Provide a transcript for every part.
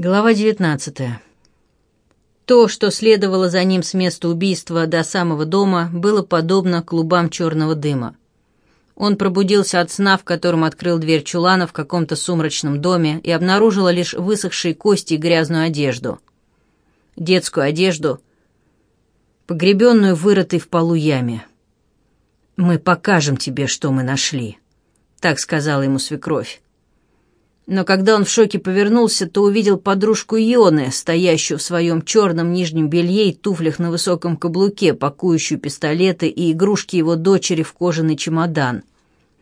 Глава 19. То, что следовало за ним с места убийства до самого дома, было подобно клубам черного дыма. Он пробудился от сна, в котором открыл дверь чулана в каком-то сумрачном доме и обнаружила лишь высохшие кости и грязную одежду. Детскую одежду, погребенную вырытой в полу яме. «Мы покажем тебе, что мы нашли», — так сказала ему свекровь но когда он в шоке повернулся, то увидел подружку Йоны, стоящую в своем черном нижнем белье и туфлях на высоком каблуке, пакующую пистолеты и игрушки его дочери в кожаный чемодан.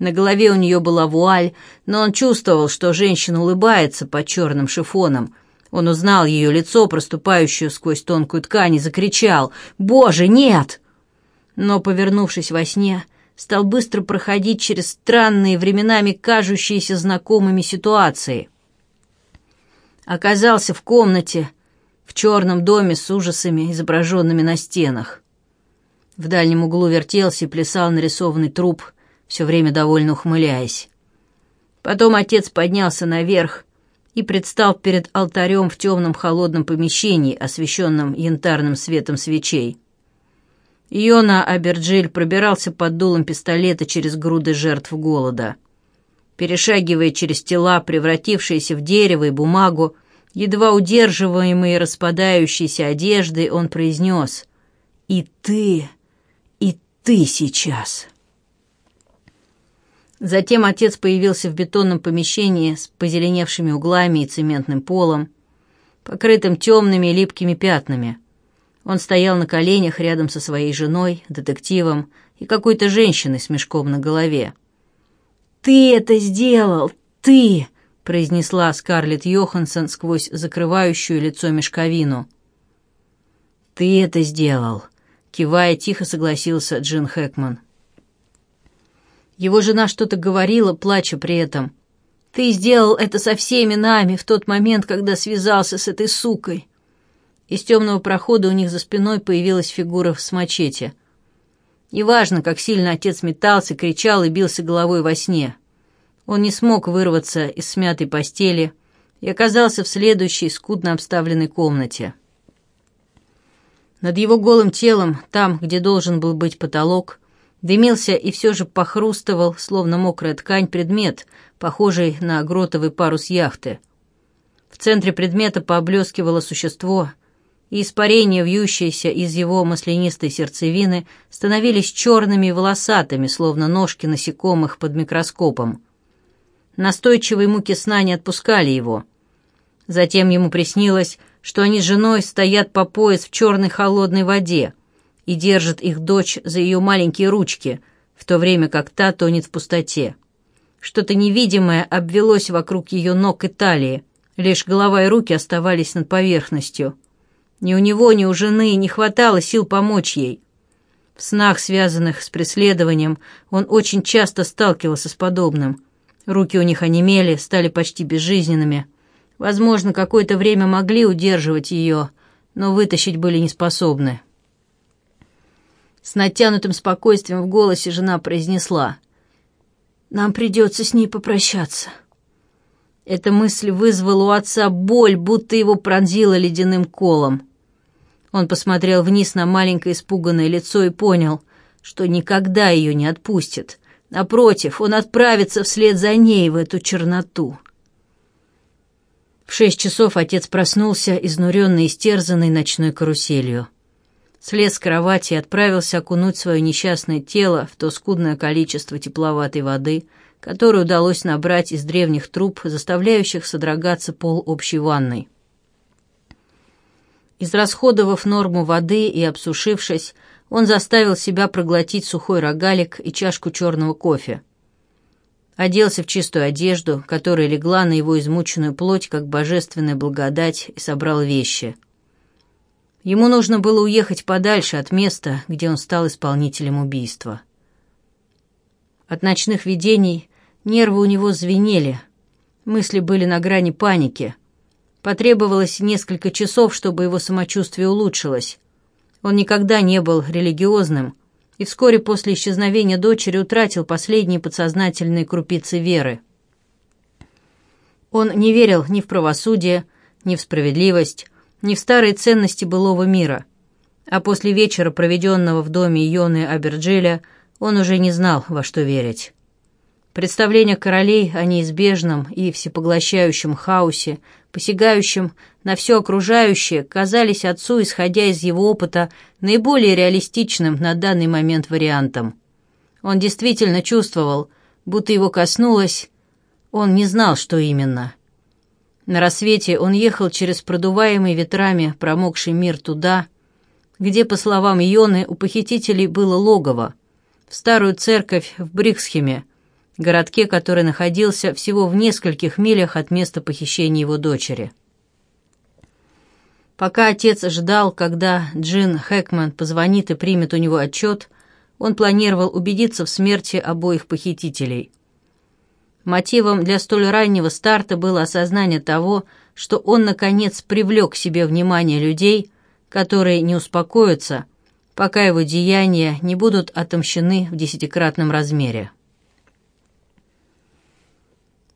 На голове у нее была вуаль, но он чувствовал, что женщина улыбается под черным шифоном. Он узнал ее лицо, проступающее сквозь тонкую ткань, и закричал «Боже, нет!» Но, повернувшись во сне, стал быстро проходить через странные, временами кажущиеся знакомыми ситуации. Оказался в комнате, в черном доме с ужасами, изображенными на стенах. В дальнем углу вертелся и плясал нарисованный труп, все время довольно ухмыляясь. Потом отец поднялся наверх и предстал перед алтарем в темном холодном помещении, освещенном янтарным светом свечей. Йона Аберджиль пробирался под дулом пистолета через груды жертв голода. Перешагивая через тела, превратившиеся в дерево и бумагу, едва удерживаемые распадающейся одеждой, он произнес «И ты, и ты сейчас». Затем отец появился в бетонном помещении с позеленевшими углами и цементным полом, покрытым темными липкими пятнами – он стоял на коленях рядом со своей женой, детективом и какой-то женщиной с мешком на голове. «Ты это сделал! Ты!» — произнесла Скарлетт Йоханссон сквозь закрывающую лицо мешковину. «Ты это сделал!» — кивая, тихо согласился Джин Хэкман. Его жена что-то говорила, плача при этом. «Ты сделал это со всеми нами в тот момент, когда связался с этой сукой!» Из темного прохода у них за спиной появилась фигура в с И важно, как сильно отец метался, кричал и бился головой во сне. Он не смог вырваться из смятой постели и оказался в следующей скудно обставленной комнате. Над его голым телом, там, где должен был быть потолок, дымился и все же похрустывал, словно мокрая ткань, предмет, похожий на гротовый парус яхты. В центре предмета поблескивало существо — и испарения, вьющиеся из его маслянистой сердцевины, становились черными и волосатыми, словно ножки насекомых под микроскопом. Настойчивые муки сна не отпускали его. Затем ему приснилось, что они с женой стоят по пояс в черной холодной воде и держат их дочь за ее маленькие ручки, в то время как та тонет в пустоте. Что-то невидимое обвелось вокруг ее ног и талии, лишь голова и руки оставались над поверхностью — ни у него, ни у жены не хватало сил помочь ей. В снах, связанных с преследованием, он очень часто сталкивался с подобным. Руки у них онемели, стали почти безжизненными. Возможно, какое-то время могли удерживать ее, но вытащить были неспособны. С натянутым спокойствием в голосе жена произнесла. «Нам придется с ней попрощаться». Эта мысль вызвала у отца боль, будто его пронзило ледяным колом. Он посмотрел вниз на маленькое испуганное лицо и понял, что никогда ее не отпустит. Напротив, он отправится вслед за ней в эту черноту. В шесть часов отец проснулся, изнуренный и стерзанный ночной каруселью. Слез с кровати и отправился окунуть свое несчастное тело в то скудное количество тепловатой воды — которую удалось набрать из древних труб, заставляющих содрогаться пол общей ванной. Израсходовав норму воды и обсушившись, он заставил себя проглотить сухой рогалик и чашку черного кофе. Оделся в чистую одежду, которая легла на его измученную плоть, как божественная благодать, и собрал вещи. Ему нужно было уехать подальше от места, где он стал исполнителем убийства. От ночных видений Нервы у него звенели. Мысли были на грани паники. Потребовалось несколько часов, чтобы его самочувствие улучшилось. Он никогда не был религиозным и вскоре после исчезновения дочери утратил последние подсознательные крупицы веры. Он не верил ни в правосудие, ни в справедливость, ни в старые ценности былого мира. А после вечера, проведенного в доме Йоны Аберджеля, он уже не знал, во что верить. Представление королей о неизбежном и всепоглощающем хаосе, посягающем на все окружающее, казались отцу, исходя из его опыта, наиболее реалистичным на данный момент вариантом. Он действительно чувствовал, будто его коснулось, он не знал, что именно. На рассвете он ехал через продуваемый ветрами промокший мир туда, где, по словам Йоны, у похитителей было логово, в старую церковь в Бриксхеме, городке, который находился всего в нескольких милях от места похищения его дочери. Пока отец ждал, когда Джин Хэкман позвонит и примет у него отчет, он планировал убедиться в смерти обоих похитителей. Мотивом для столь раннего старта было осознание того, что он, наконец, привлек к себе внимание людей, которые не успокоятся, пока его деяния не будут отомщены в десятикратном размере.